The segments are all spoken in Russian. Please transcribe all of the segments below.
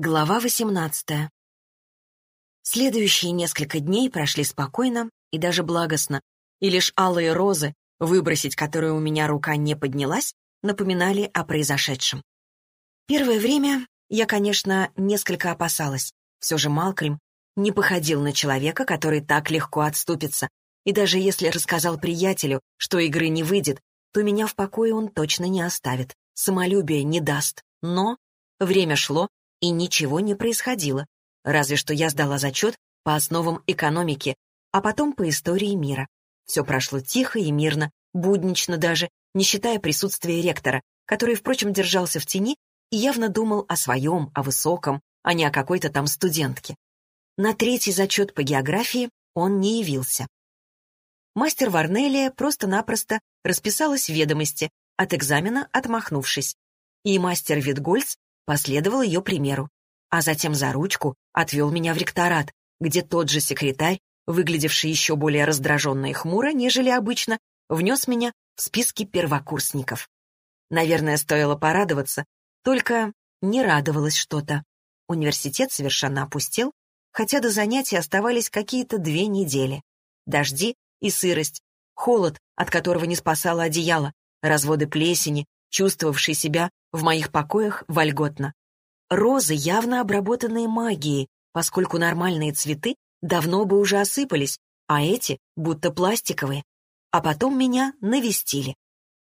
Глава 18. Следующие несколько дней прошли спокойно и даже благостно, и лишь алые розы, выбросить которые у меня рука не поднялась, напоминали о произошедшем. Первое время я, конечно, несколько опасалась. Все же Малкрим не походил на человека, который так легко отступится, и даже если рассказал приятелю, что игры не выйдет, то меня в покое он точно не оставит, самолюбие не даст. Но время шло, и ничего не происходило, разве что я сдала зачет по основам экономики, а потом по истории мира. Все прошло тихо и мирно, буднично даже, не считая присутствия ректора, который, впрочем, держался в тени и явно думал о своем, о высоком, а не о какой-то там студентке. На третий зачет по географии он не явился. Мастер Варнелия просто-напросто расписалась в ведомости, от экзамена отмахнувшись. И мастер Витгольц последовал ее примеру, а затем за ручку отвел меня в ректорат, где тот же секретарь, выглядевший еще более раздраженно и хмуро, нежели обычно, внес меня в списки первокурсников. Наверное, стоило порадоваться, только не радовалось что-то. Университет совершенно опустел, хотя до занятий оставались какие-то две недели. Дожди и сырость, холод, от которого не спасало одеяло, разводы плесени, чувствовавший себя в моих покоях вольготно. Розы явно обработанные магией, поскольку нормальные цветы давно бы уже осыпались, а эти будто пластиковые. А потом меня навестили.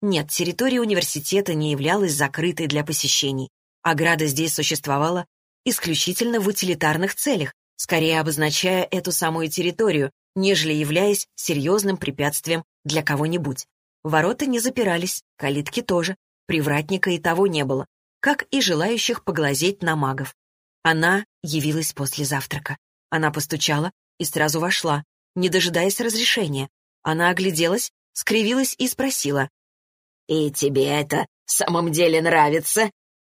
Нет, территория университета не являлась закрытой для посещений. Ограда здесь существовала исключительно в утилитарных целях, скорее обозначая эту самую территорию, нежели являясь серьезным препятствием для кого-нибудь. Ворота не запирались, калитки тоже, привратника и того не было, как и желающих поглазеть на магов. Она явилась после завтрака. Она постучала и сразу вошла, не дожидаясь разрешения. Она огляделась, скривилась и спросила. «И тебе это в самом деле нравится?»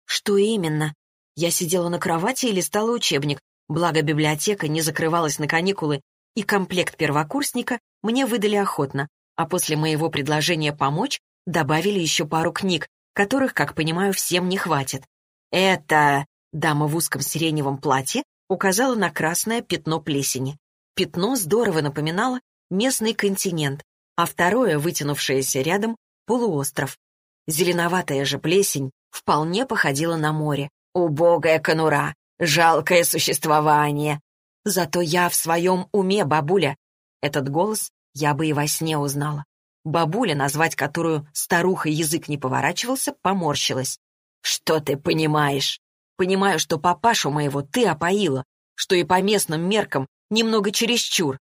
«Что именно?» Я сидела на кровати и листала учебник, благо библиотека не закрывалась на каникулы, и комплект первокурсника мне выдали охотно, а после моего предложения помочь добавили еще пару книг, которых, как понимаю, всем не хватит. Это дама в узком сиреневом платье указала на красное пятно плесени. Пятно здорово напоминало местный континент, а второе, вытянувшееся рядом, полуостров. Зеленоватая же плесень вполне походила на море. Убогая конура, жалкое существование. Зато я в своем уме, бабуля. Этот голос я бы и во сне узнала. Бабуля, назвать которую старухой язык не поворачивался, поморщилась. «Что ты понимаешь?» «Понимаю, что папашу моего ты опоила, что и по местным меркам немного чересчур».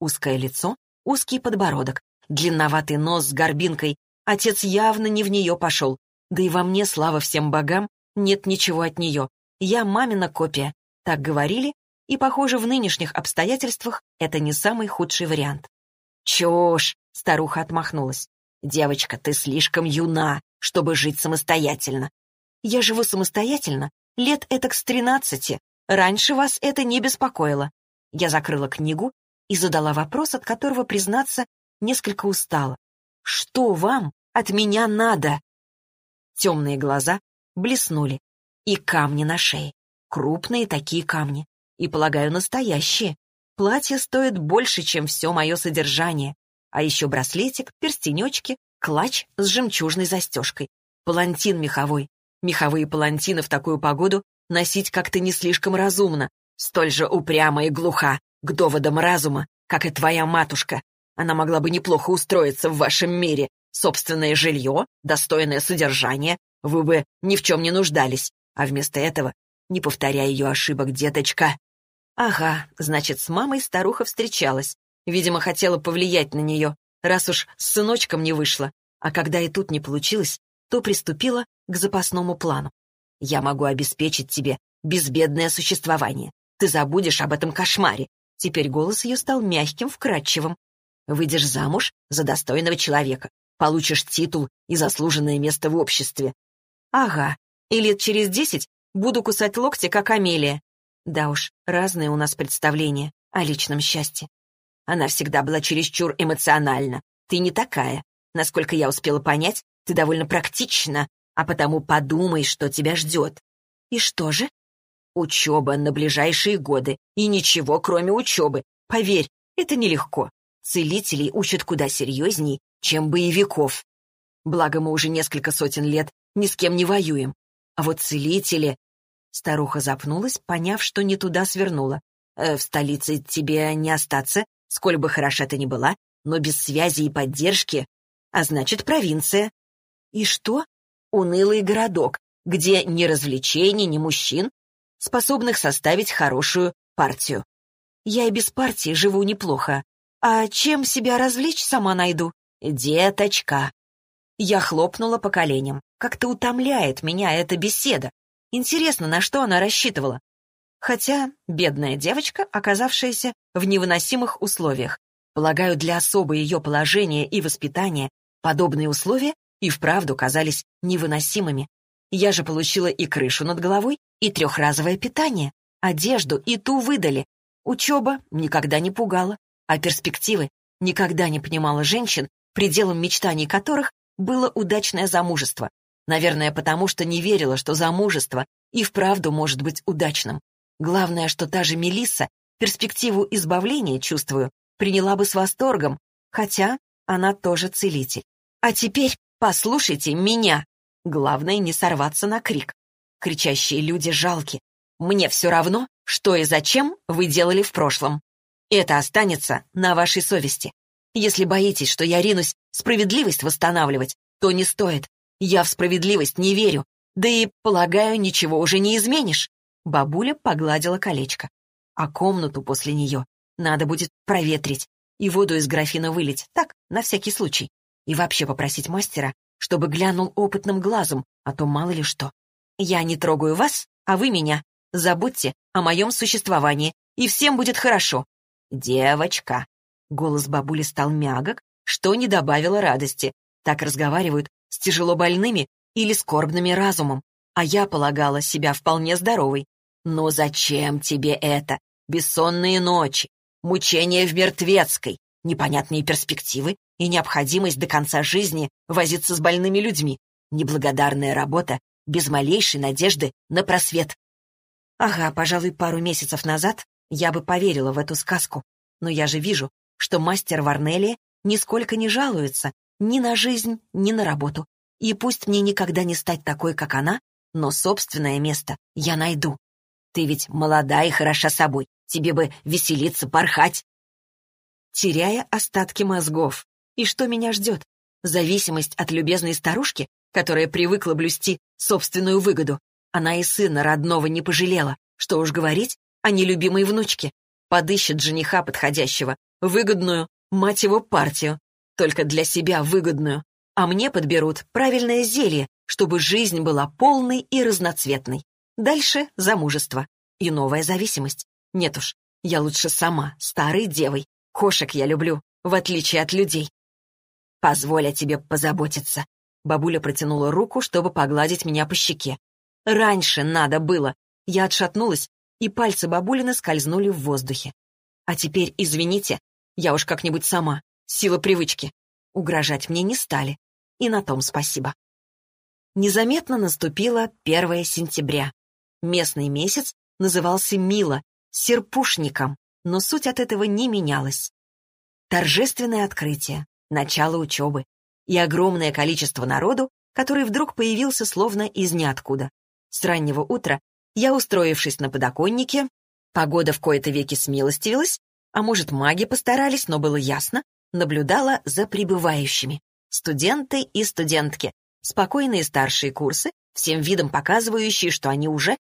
Узкое лицо, узкий подбородок, длинноватый нос с горбинкой. Отец явно не в нее пошел. Да и во мне, слава всем богам, нет ничего от нее. Я мамина копия. Так говорили, и, похоже, в нынешних обстоятельствах это не самый худший вариант. «Чушь!» — старуха отмахнулась. «Девочка, ты слишком юна, чтобы жить самостоятельно. Я живу самостоятельно лет этак с тринадцати. Раньше вас это не беспокоило». Я закрыла книгу и задала вопрос, от которого, признаться, несколько устала. «Что вам от меня надо?» Темные глаза блеснули. И камни на шее. Крупные такие камни. И, полагаю, настоящие. Платье стоит больше, чем все мое содержание. А еще браслетик, перстенечки, клатч с жемчужной застежкой. Палантин меховой. Меховые палантины в такую погоду носить как-то не слишком разумно. Столь же упряма и глуха к доводам разума, как и твоя матушка. Она могла бы неплохо устроиться в вашем мире. Собственное жилье, достойное содержание. Вы бы ни в чем не нуждались. А вместо этого не повторяй ее ошибок, деточка. Ага, значит, с мамой старуха встречалась. Видимо, хотела повлиять на нее, раз уж с сыночком не вышло. А когда и тут не получилось, то приступила к запасному плану. Я могу обеспечить тебе безбедное существование. Ты забудешь об этом кошмаре. Теперь голос ее стал мягким, вкрадчивым. Выйдешь замуж за достойного человека, получишь титул и заслуженное место в обществе. Ага, и лет через десять буду кусать локти, как Амелия, да уж, разные у нас представления о личном счастье. Она всегда была чересчур эмоциональна. Ты не такая. Насколько я успела понять, ты довольно практична, а потому подумай, что тебя ждет. И что же? Учеба на ближайшие годы. И ничего, кроме учебы. Поверь, это нелегко. Целителей учат куда серьезней, чем боевиков. Благо мы уже несколько сотен лет ни с кем не воюем. А вот целители... Старуха запнулась, поняв, что не туда свернула. Э, в столице тебе не остаться, сколь бы хороша ты ни была, но без связи и поддержки, а значит, провинция. И что? Унылый городок, где ни развлечений, ни мужчин, способных составить хорошую партию. Я и без партии живу неплохо. А чем себя развлечь, сама найду. Деточка. Я хлопнула по коленям. Как-то утомляет меня эта беседа. Интересно, на что она рассчитывала. Хотя бедная девочка, оказавшаяся в невыносимых условиях. Полагаю, для особо ее положения и воспитания подобные условия и вправду казались невыносимыми. Я же получила и крышу над головой, и трехразовое питание, одежду и ту выдали. Учеба никогда не пугала, а перспективы никогда не понимала женщин, пределом мечтаний которых было удачное замужество. Наверное, потому что не верила, что замужество и вправду может быть удачным. Главное, что та же Мелисса перспективу избавления, чувствую, приняла бы с восторгом, хотя она тоже целитель. А теперь послушайте меня. Главное не сорваться на крик. Кричащие люди жалки. Мне все равно, что и зачем вы делали в прошлом. Это останется на вашей совести. Если боитесь, что я ринусь справедливость восстанавливать, то не стоит. Я в справедливость не верю. Да и, полагаю, ничего уже не изменишь. Бабуля погладила колечко. А комнату после нее надо будет проветрить и воду из графина вылить, так, на всякий случай. И вообще попросить мастера, чтобы глянул опытным глазом, а то мало ли что. Я не трогаю вас, а вы меня. Забудьте о моем существовании, и всем будет хорошо. Девочка. Голос бабули стал мягок, что не добавило радости. Так разговаривают с тяжело больными или скорбными разумом. А я полагала себя вполне здоровой. Но зачем тебе это? Бессонные ночи, мучения в мертвецкой, непонятные перспективы и необходимость до конца жизни возиться с больными людьми, неблагодарная работа без малейшей надежды на просвет. Ага, пожалуй, пару месяцев назад я бы поверила в эту сказку, но я же вижу, что мастер Варнелия нисколько не жалуется ни на жизнь, ни на работу. И пусть мне никогда не стать такой, как она, но собственное место я найду. Ты ведь молода и хороша собой. Тебе бы веселиться, порхать. Теряя остатки мозгов. И что меня ждет? Зависимость от любезной старушки, которая привыкла блюсти собственную выгоду. Она и сына родного не пожалела. Что уж говорить о нелюбимой внучке. Подыщет жениха подходящего, выгодную, мать его, партию. Только для себя выгодную. А мне подберут правильное зелье, чтобы жизнь была полной и разноцветной. Дальше замужество и новая зависимость. Нет уж, я лучше сама, старой девой. Кошек я люблю, в отличие от людей. Позволь тебе позаботиться. Бабуля протянула руку, чтобы погладить меня по щеке. Раньше надо было. Я отшатнулась, и пальцы бабулины скользнули в воздухе. А теперь, извините, я уж как-нибудь сама. Сила привычки. Угрожать мне не стали. И на том спасибо. Незаметно наступило 1 сентября. Местный месяц назывался Мила, серпушником, но суть от этого не менялась. Торжественное открытие, начало учебы и огромное количество народу, который вдруг появился словно из ниоткуда. С раннего утра я, устроившись на подоконнике, погода в кои-то веки смилостивилась, а может, маги постарались, но было ясно, наблюдала за прибывающими. Студенты и студентки, спокойные старшие курсы, всем видом показывающие, что они уже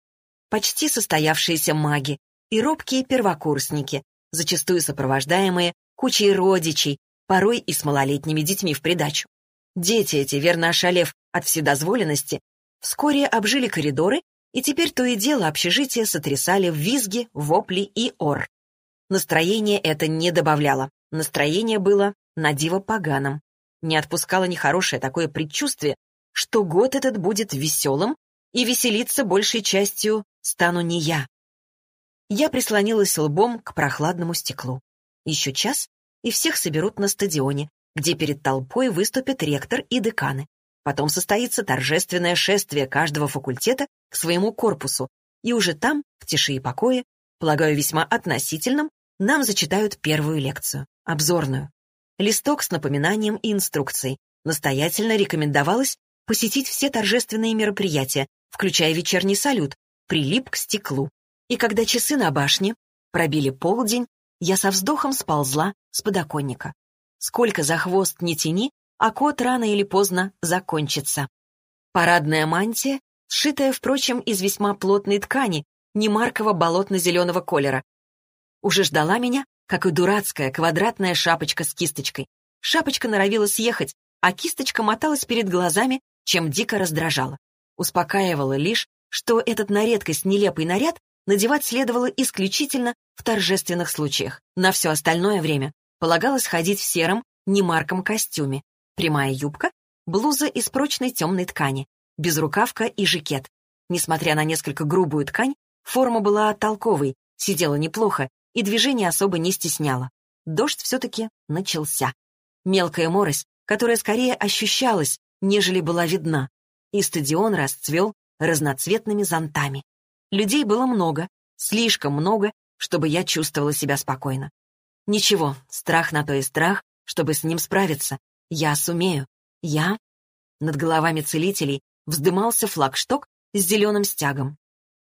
почти состоявшиеся маги и робкие первокурсники, зачастую сопровождаемые кучей родичей, порой и с малолетними детьми в придачу. Дети эти, верно ошалев от вседозволенности, вскоре обжили коридоры, и теперь то и дело общежитие сотрясали в визги, вопли и ор. Настроение это не добавляло. Настроение было на диво поганым. Не отпускало нехорошее такое предчувствие, что год этот будет веселым, и веселиться большей частью стану не я. Я прислонилась лбом к прохладному стеклу. Еще час, и всех соберут на стадионе, где перед толпой выступят ректор и деканы. Потом состоится торжественное шествие каждого факультета к своему корпусу, и уже там, в тиши и покое, полагаю, весьма относительном, нам зачитают первую лекцию, обзорную. Листок с напоминанием и инструкцией. Настоятельно рекомендовалось посетить все торжественные мероприятия, включая вечерний салют, прилип к стеклу. И когда часы на башне пробили полдень, я со вздохом сползла с подоконника. Сколько за хвост не тяни, а кот рано или поздно закончится. Парадная мантия, сшитая, впрочем, из весьма плотной ткани, немаркого болотно-зеленого колера, уже ждала меня, как и дурацкая квадратная шапочка с кисточкой. Шапочка норовила съехать, а кисточка моталась перед глазами, чем дико раздражала. Успокаивала лишь, что этот на редкость нелепый наряд надевать следовало исключительно в торжественных случаях. На все остальное время полагалось ходить в сером, немарком костюме. Прямая юбка, блуза из прочной темной ткани, безрукавка и жакет. Несмотря на несколько грубую ткань, форма была толковой, сидела неплохо и движение особо не стесняло. Дождь все-таки начался. Мелкая морось, которая скорее ощущалась, нежели была видна, и стадион расцвел разноцветными зонтами. Людей было много, слишком много, чтобы я чувствовала себя спокойно. Ничего, страх на то и страх, чтобы с ним справиться. Я сумею. Я... Над головами целителей вздымался флагшток с зеленым стягом.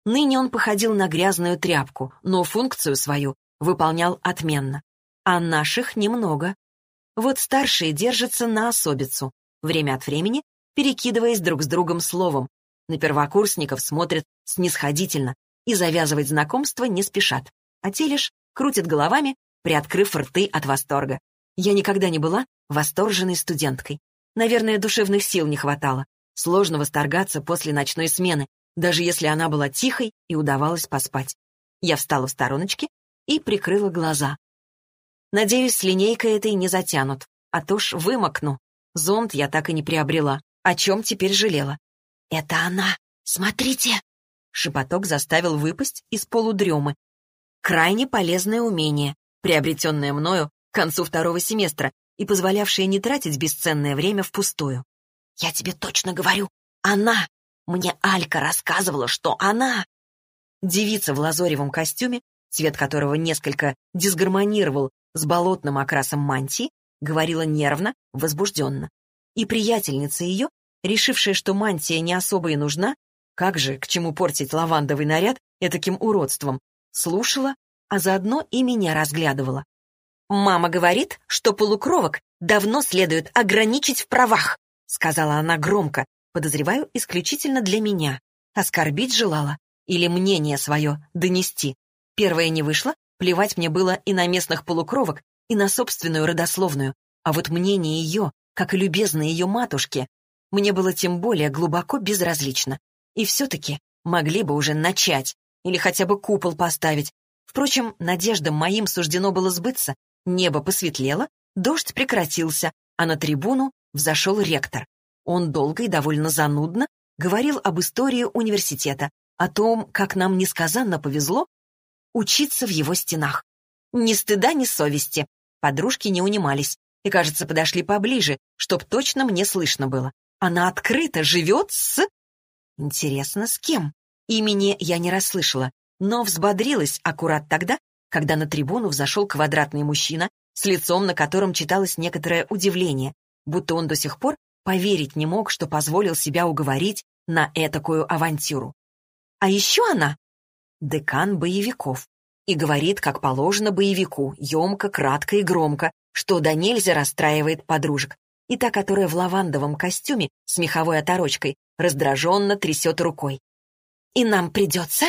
Ныне он походил на грязную тряпку, но функцию свою выполнял отменно. А наших немного. Вот старшие держатся на особицу, время от времени перекидываясь друг с другом словом. На первокурсников смотрят снисходительно и завязывать знакомство не спешат. А те лишь крутят головами, приоткрыв рты от восторга. Я никогда не была восторженной студенткой. Наверное, душевных сил не хватало. Сложно восторгаться после ночной смены, даже если она была тихой и удавалось поспать. Я встала в стороночке и прикрыла глаза. Надеюсь, с линейкой этой не затянут, а то ж вымокну. Зонт я так и не приобрела, о чем теперь жалела. «Это она! Смотрите!» Шепоток заставил выпасть из полудремы. Крайне полезное умение, приобретенное мною к концу второго семестра и позволявшее не тратить бесценное время впустую. «Я тебе точно говорю, она! Мне Алька рассказывала, что она...» Девица в лазоревом костюме цвет которого несколько дисгармонировал с болотным окрасом мантии, говорила нервно, возбужденно. И приятельница ее, решившая, что мантия не особо и нужна, как же, к чему портить лавандовый наряд этаким уродством, слушала, а заодно и меня разглядывала. «Мама говорит, что полукровок давно следует ограничить в правах», сказала она громко, подозреваю, исключительно для меня. Оскорбить желала или мнение свое донести. Первое не вышло, плевать мне было и на местных полукровок, и на собственную родословную, а вот мнение ее, как и любезной ее матушки, мне было тем более глубоко безразлично. И все-таки могли бы уже начать, или хотя бы купол поставить. Впрочем, надеждам моим суждено было сбыться, небо посветлело, дождь прекратился, а на трибуну взошел ректор. Он долго и довольно занудно говорил об истории университета, о том, как нам несказанно повезло, учиться в его стенах. Ни стыда, ни совести. Подружки не унимались и, кажется, подошли поближе, чтоб точно мне слышно было. Она открыто живет с... Интересно, с кем? Имени я не расслышала, но взбодрилась аккурат тогда, когда на трибуну взошел квадратный мужчина, с лицом, на котором читалось некоторое удивление, будто он до сих пор поверить не мог, что позволил себя уговорить на этакую авантюру. А еще она декан боевиков. И говорит, как положено боевику, емко, кратко и громко, что да нельзя расстраивает подружек. И та, которая в лавандовом костюме с меховой оторочкой, раздраженно трясет рукой. «И нам придется?»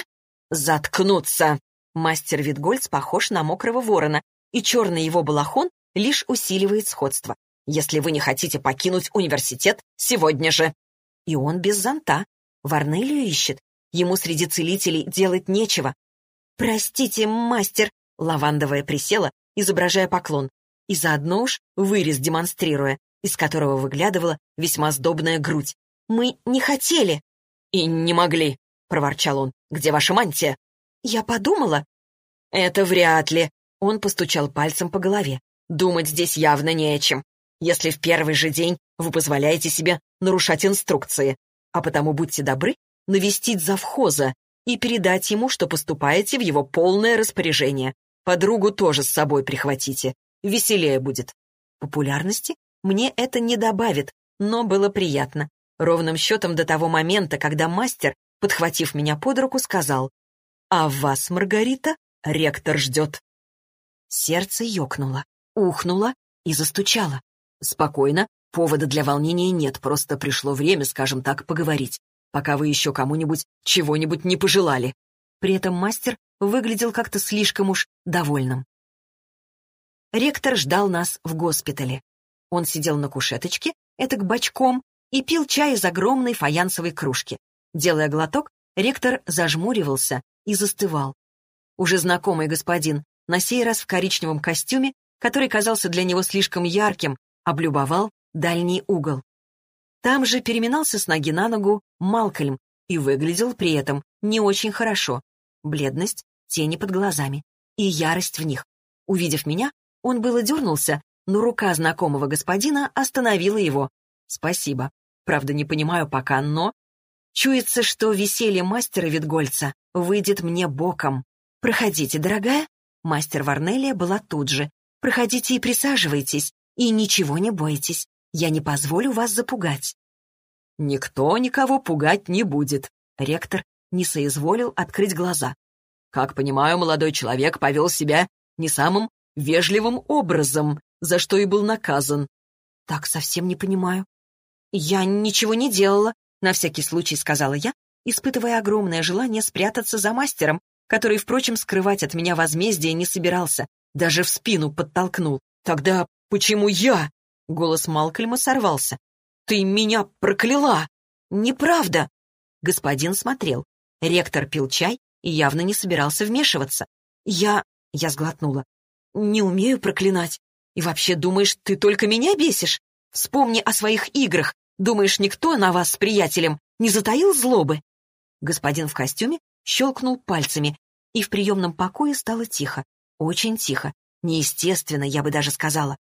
«Заткнуться!» Мастер Витгольц похож на мокрого ворона, и черный его балахон лишь усиливает сходство. «Если вы не хотите покинуть университет, сегодня же!» И он без зонта. Варнелию ищет, Ему среди целителей делать нечего. «Простите, мастер!» — лавандовая присела, изображая поклон, и заодно уж вырез демонстрируя, из которого выглядывала весьма сдобная грудь. «Мы не хотели!» «И не могли!» — проворчал он. «Где ваша мантия?» «Я подумала...» «Это вряд ли!» — он постучал пальцем по голове. «Думать здесь явно не о чем, если в первый же день вы позволяете себе нарушать инструкции. А потому будьте добры навестить завхоза и передать ему, что поступаете в его полное распоряжение. Подругу тоже с собой прихватите. Веселее будет. Популярности мне это не добавит, но было приятно. Ровным счетом до того момента, когда мастер, подхватив меня под руку, сказал «А вас, Маргарита, ректор ждет». Сердце ёкнуло, ухнуло и застучало. Спокойно, повода для волнения нет, просто пришло время, скажем так, поговорить, пока вы еще кому-нибудь чего-нибудь не пожелали. При этом мастер выглядел как-то слишком уж довольным. Ректор ждал нас в госпитале. Он сидел на кушеточке, этак бочком, и пил чай из огромной фаянсовой кружки. Делая глоток, ректор зажмуривался и застывал. Уже знакомый господин, на сей раз в коричневом костюме, который казался для него слишком ярким, облюбовал дальний угол. Там же переминался с ноги на ногу Малкольм и выглядел при этом не очень хорошо. Бледность, тени под глазами и ярость в них. Увидев меня, он было дернулся, но рука знакомого господина остановила его. «Спасибо. Правда, не понимаю пока, но...» Чуется, что веселье мастера Витгольца выйдет мне боком. «Проходите, дорогая». Мастер Варнелия была тут же. «Проходите и присаживайтесь, и ничего не бойтесь. Я не позволю вас запугать». «Никто никого пугать не будет», — ректор не соизволил открыть глаза. «Как понимаю, молодой человек повел себя не самым вежливым образом, за что и был наказан». «Так совсем не понимаю». «Я ничего не делала», — на всякий случай сказала я, испытывая огромное желание спрятаться за мастером, который, впрочем, скрывать от меня возмездие не собирался, даже в спину подтолкнул. «Тогда почему я?» — голос Малкольма сорвался. «Ты меня прокляла!» «Неправда!» Господин смотрел. Ректор пил чай и явно не собирался вмешиваться. «Я...» — я сглотнула. «Не умею проклинать. И вообще думаешь, ты только меня бесишь? Вспомни о своих играх. Думаешь, никто на вас с приятелем не затаил злобы?» Господин в костюме щелкнул пальцами, и в приемном покое стало тихо. Очень тихо. Неестественно, я бы даже сказала.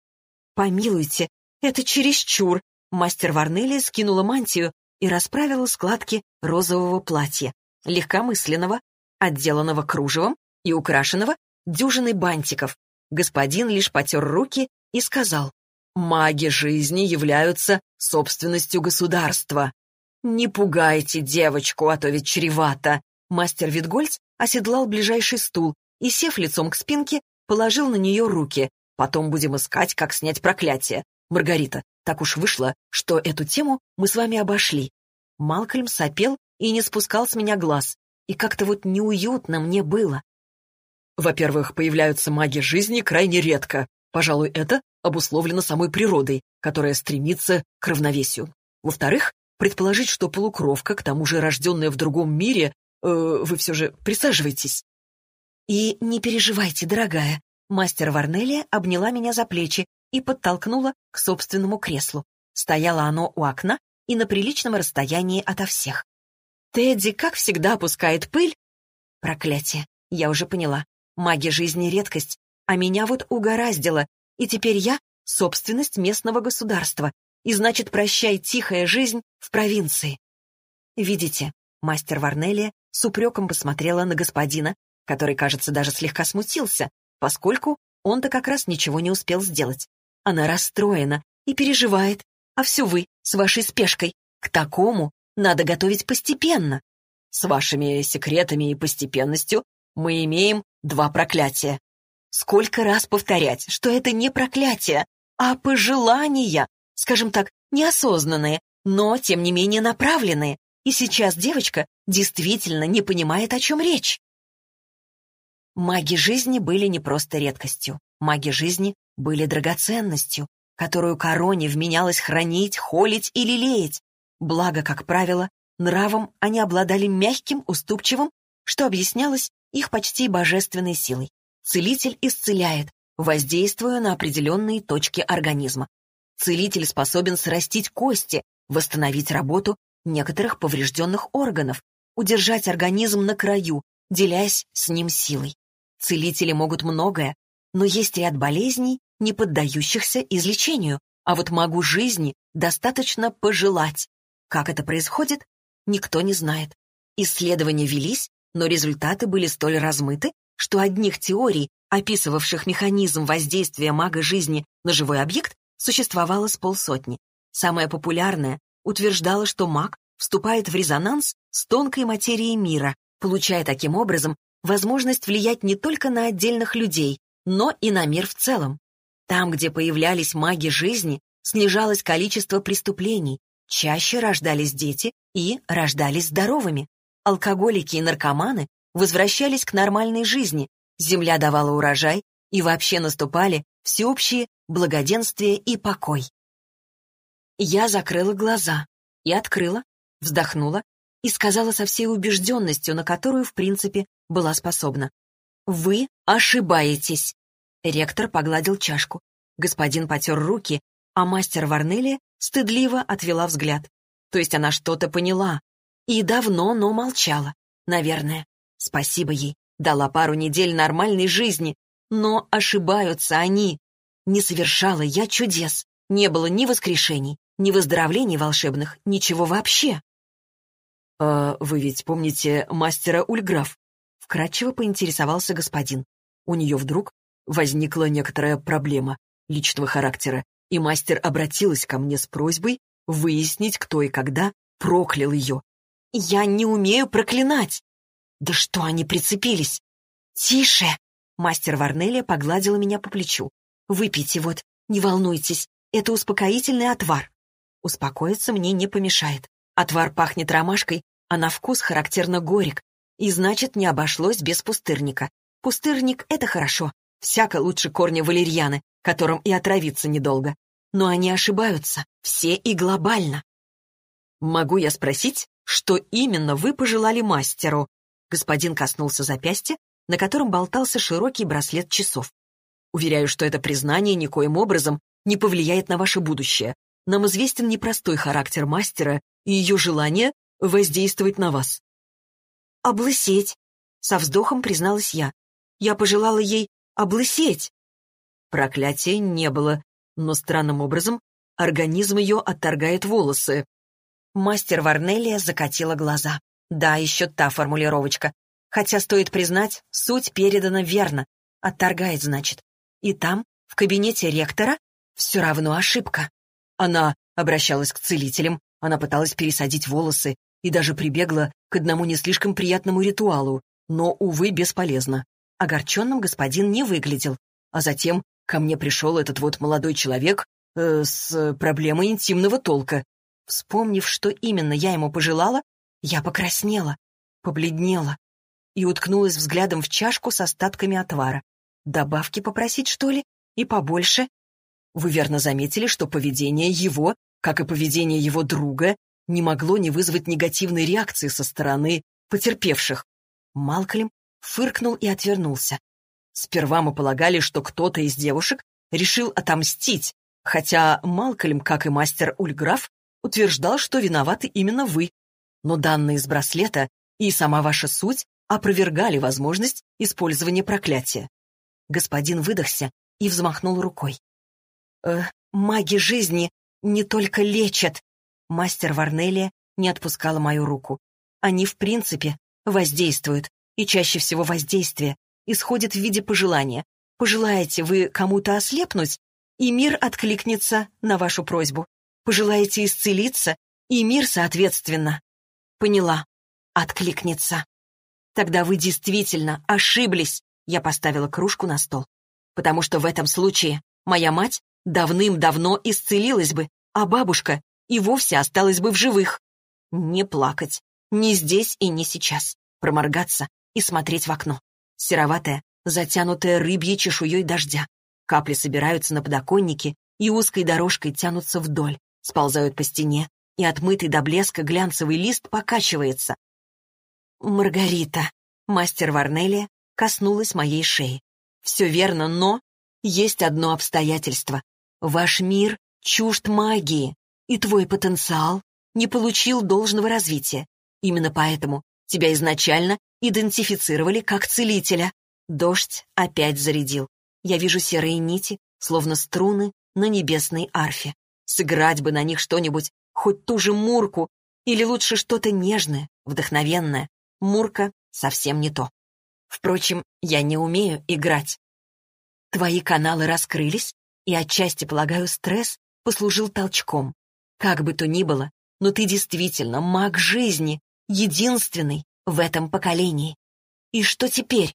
«Помилуйте, это чересчур!» Мастер Варнелия скинула мантию и расправила складки розового платья, легкомысленного, отделанного кружевом и украшенного дюжиной бантиков. Господин лишь потер руки и сказал, «Маги жизни являются собственностью государства. Не пугайте девочку, а то ведь чревато». Мастер Витгольц оседлал ближайший стул и, сев лицом к спинке, положил на нее руки. «Потом будем искать, как снять проклятие. Маргарита, так уж вышло, что эту тему мы с вами обошли. Малкольм сопел и не спускал с меня глаз. И как-то вот неуютно мне было. Во-первых, появляются маги жизни крайне редко. Пожалуй, это обусловлено самой природой, которая стремится к равновесию. Во-вторых, предположить, что полукровка, к тому же рожденная в другом мире, э, вы все же присаживайтесь. И не переживайте, дорогая. Мастер Варнелия обняла меня за плечи и подтолкнула к собственному креслу. Стояло оно у окна и на приличном расстоянии ото всех. Тедди, как всегда, опускает пыль. Проклятие, я уже поняла. Маги жизни — редкость, а меня вот угораздило, и теперь я — собственность местного государства, и значит, прощай тихая жизнь в провинции. Видите, мастер Варнелия с упреком посмотрела на господина, который, кажется, даже слегка смутился, поскольку он-то как раз ничего не успел сделать. Она расстроена и переживает. А все вы, с вашей спешкой. К такому надо готовить постепенно. С вашими секретами и постепенностью мы имеем два проклятия. Сколько раз повторять, что это не проклятие, а пожелания, скажем так, неосознанные, но, тем не менее, направленные. И сейчас девочка действительно не понимает, о чем речь. Маги жизни были не просто редкостью. Маги жизни были драгоценностью, которую короне вменялось хранить, холить и лелеять. Благо, как правило, нравом они обладали мягким, уступчивым, что объяснялось их почти божественной силой. Целитель исцеляет, воздействуя на определенные точки организма. Целитель способен срастить кости, восстановить работу некоторых поврежденных органов, удержать организм на краю, делясь с ним силой. Целители могут многое, но есть ряд болезней, не поддающихся излечению, а вот магу жизни достаточно пожелать. Как это происходит, никто не знает. Исследования велись, Но результаты были столь размыты, что одних теорий, описывавших механизм воздействия мага жизни на живой объект, существовало с полсотни. Самая популярная утверждала, что маг вступает в резонанс с тонкой материей мира, получая таким образом возможность влиять не только на отдельных людей, но и на мир в целом. Там, где появлялись маги жизни, снижалось количество преступлений, чаще рождались дети и рождались здоровыми. Алкоголики и наркоманы возвращались к нормальной жизни, земля давала урожай, и вообще наступали всеобщие благоденствие и покой. Я закрыла глаза и открыла, вздохнула и сказала со всей убежденностью, на которую, в принципе, была способна. «Вы ошибаетесь!» Ректор погладил чашку. Господин потер руки, а мастер Варнелия стыдливо отвела взгляд. То есть она что-то поняла. И давно, но молчала. Наверное. Спасибо ей. Дала пару недель нормальной жизни. Но ошибаются они. Не совершала я чудес. Не было ни воскрешений, ни выздоровлений волшебных, ничего вообще. «А вы ведь помните мастера Ульграф?» Вкратчиво поинтересовался господин. У нее вдруг возникла некоторая проблема личного характера, и мастер обратилась ко мне с просьбой выяснить, кто и когда проклял ее. «Я не умею проклинать!» «Да что они прицепились?» «Тише!» Мастер Варнелия погладила меня по плечу. «Выпейте вот, не волнуйтесь, это успокоительный отвар». Успокоиться мне не помешает. Отвар пахнет ромашкой, а на вкус характерно горек, и значит, не обошлось без пустырника. Пустырник — это хорошо, всяко лучше корня валерьяны, которым и отравиться недолго. Но они ошибаются, все и глобально. «Могу я спросить, что именно вы пожелали мастеру?» Господин коснулся запястья, на котором болтался широкий браслет часов. «Уверяю, что это признание никоим образом не повлияет на ваше будущее. Нам известен непростой характер мастера и ее желание воздействовать на вас. «Облысеть», — со вздохом призналась я. Я пожелала ей облысеть. Проклятия не было, но странным образом организм ее отторгает волосы. Мастер Варнелия закатила глаза. Да, еще та формулировочка. Хотя, стоит признать, суть передана верно. Отторгает, значит. И там, в кабинете ректора, все равно ошибка. Она обращалась к целителям, она пыталась пересадить волосы и даже прибегла к одному не слишком приятному ритуалу, но, увы, бесполезно. Огорченным господин не выглядел. А затем ко мне пришел этот вот молодой человек э, с проблемой интимного толка. Вспомнив, что именно я ему пожелала, я покраснела, побледнела и уткнулась взглядом в чашку с остатками отвара. Добавки попросить, что ли? И побольше? Вы верно заметили, что поведение его как и поведение его друга, не могло не вызвать негативной реакции со стороны потерпевших. Малкольм фыркнул и отвернулся. Сперва мы полагали, что кто-то из девушек решил отомстить, хотя Малкольм, как и мастер Ульграф, утверждал, что виноваты именно вы. Но данные из браслета и сама ваша суть опровергали возможность использования проклятия. Господин выдохся и взмахнул рукой. «Э, «Маги жизни не только лечат. Мастер Варнелия не отпускала мою руку. Они, в принципе, воздействуют, и чаще всего воздействие исходит в виде пожелания. Пожелаете вы кому-то ослепнуть, и мир откликнется на вашу просьбу. Пожелаете исцелиться, и мир, соответственно. Поняла. Откликнется. Тогда вы действительно ошиблись. Я поставила кружку на стол. Потому что в этом случае моя мать давным-давно исцелилась бы, а бабушка и вовсе осталась бы в живых. Не плакать. Ни здесь и не сейчас. Проморгаться и смотреть в окно. Сероватая, затянутая рыбьей чешуей дождя. Капли собираются на подоконнике и узкой дорожкой тянутся вдоль, сползают по стене, и отмытый до блеска глянцевый лист покачивается. «Маргарита», мастер Варнелия, коснулась моей шеи. «Все верно, но есть одно обстоятельство. Ваш мир чужд магии, и твой потенциал не получил должного развития. Именно поэтому тебя изначально идентифицировали как целителя. Дождь опять зарядил. Я вижу серые нити, словно струны на небесной арфе. Сыграть бы на них что-нибудь, хоть ту же Мурку, или лучше что-то нежное, вдохновенное. Мурка — совсем не то. Впрочем, я не умею играть. Твои каналы раскрылись, и отчасти, полагаю, стресс послужил толчком. Как бы то ни было, но ты действительно маг жизни, единственный в этом поколении. И что теперь?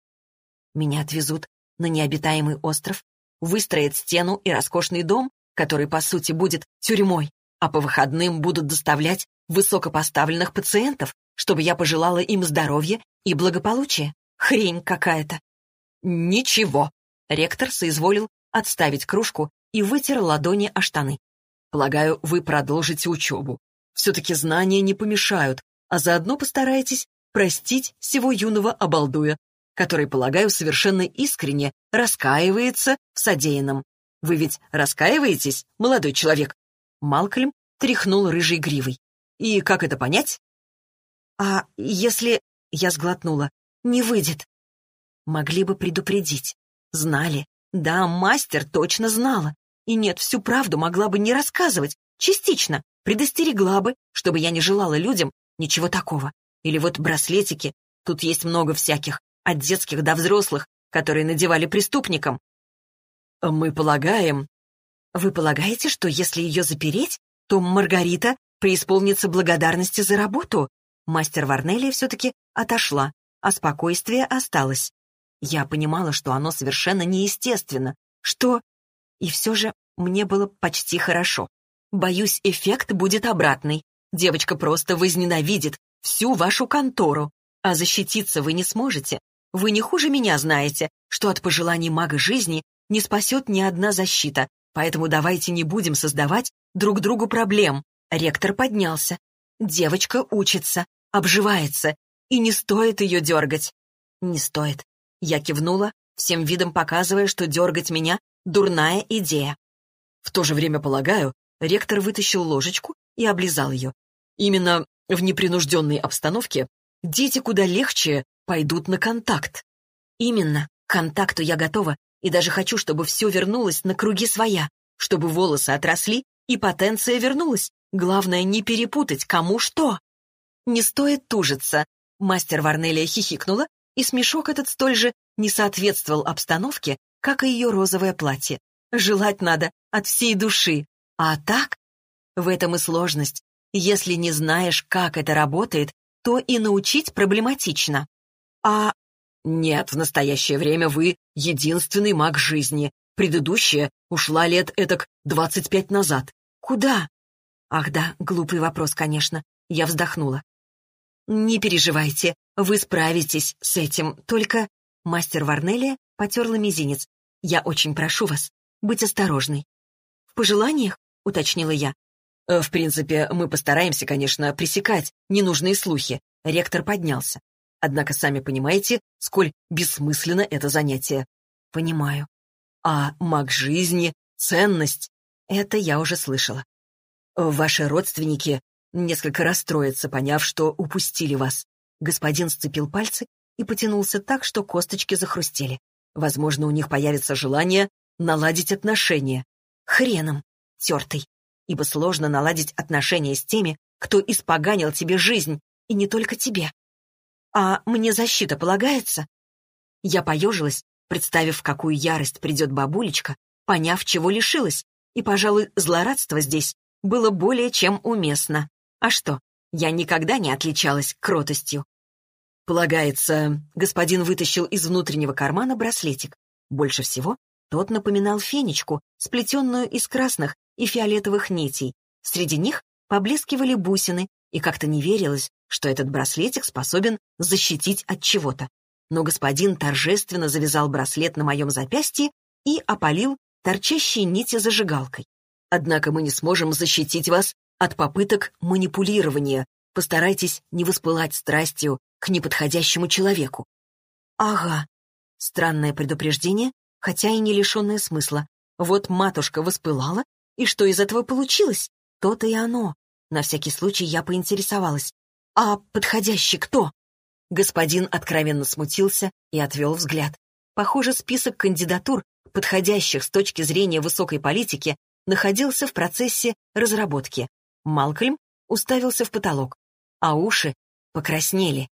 Меня отвезут на необитаемый остров, выстроят стену и роскошный дом, который, по сути, будет тюрьмой, а по выходным будут доставлять высокопоставленных пациентов, чтобы я пожелала им здоровья и благополучия. Хрень какая-то. Ничего. Ректор соизволил отставить кружку и вытер ладони о штаны. Полагаю, вы продолжите учебу. Все-таки знания не помешают, а заодно постарайтесь простить всего юного обалдуя, который, полагаю, совершенно искренне раскаивается в содеянном. Вы ведь раскаиваетесь, молодой человек?» Малкольм тряхнул рыжей гривой. «И как это понять?» «А если...» — я сглотнула. «Не выйдет». Могли бы предупредить. Знали. Да, мастер точно знала. И нет, всю правду могла бы не рассказывать. Частично. Предостерегла бы, чтобы я не желала людям ничего такого. Или вот браслетики. Тут есть много всяких. От детских до взрослых, которые надевали преступникам. Мы полагаем... Вы полагаете, что если ее запереть, то Маргарита преисполнится благодарности за работу? Мастер Варнелия все-таки отошла, а спокойствие осталось. Я понимала, что оно совершенно неестественно, что... И все же мне было почти хорошо. Боюсь, эффект будет обратный. Девочка просто возненавидит всю вашу контору, а защититься вы не сможете. Вы не хуже меня знаете, что от пожеланий мага жизни не спасет ни одна защита, поэтому давайте не будем создавать друг другу проблем. Ректор поднялся. Девочка учится, обживается, и не стоит ее дергать. Не стоит. Я кивнула, всем видом показывая, что дергать меня — дурная идея. В то же время, полагаю, ректор вытащил ложечку и облизал ее. Именно в непринужденной обстановке дети куда легче пойдут на контакт. Именно, к контакту я готова и даже хочу, чтобы все вернулось на круги своя, чтобы волосы отросли и потенция вернулась. Главное, не перепутать, кому что. Не стоит тужиться. Мастер Варнелия хихикнула, и смешок этот столь же не соответствовал обстановке, как и ее розовое платье. Желать надо от всей души. А так? В этом и сложность. Если не знаешь, как это работает, то и научить проблематично. А... Нет, в настоящее время вы единственный маг жизни. Предыдущая ушла лет этак двадцать пять назад. Куда? Ах да, глупый вопрос, конечно. Я вздохнула. Не переживайте, вы справитесь с этим, только... Мастер Варнелия потерла мизинец. Я очень прошу вас быть осторожной. В пожеланиях, уточнила я. Э, в принципе, мы постараемся, конечно, пресекать ненужные слухи. Ректор поднялся. Однако сами понимаете, сколь бессмысленно это занятие. Понимаю. А маг жизни, ценность — это я уже слышала. Ваши родственники несколько расстроятся, поняв, что упустили вас. Господин сцепил пальцы и потянулся так, что косточки захрустели. Возможно, у них появится желание наладить отношения. Хреном, тертый. Ибо сложно наладить отношения с теми, кто испоганил тебе жизнь, и не только тебе. «А мне защита полагается?» Я поежилась, представив, в какую ярость придет бабулечка, поняв, чего лишилась, и, пожалуй, злорадство здесь было более чем уместно. А что, я никогда не отличалась кротостью. Полагается, господин вытащил из внутреннего кармана браслетик. Больше всего тот напоминал фенечку, сплетенную из красных и фиолетовых нитей. Среди них поблескивали бусины, и как-то не верилось, что этот браслетик способен защитить от чего-то. Но господин торжественно завязал браслет на моем запястье и опалил торчащие нити зажигалкой. Однако мы не сможем защитить вас от попыток манипулирования. Постарайтесь не воспылать страстью к неподходящему человеку. Ага. Странное предупреждение, хотя и не лишенное смысла. Вот матушка воспылала, и что из этого получилось? То-то и оно. На всякий случай я поинтересовалась. «А подходящий кто?» Господин откровенно смутился и отвел взгляд. Похоже, список кандидатур, подходящих с точки зрения высокой политики, находился в процессе разработки. Малкольм уставился в потолок, а уши покраснели.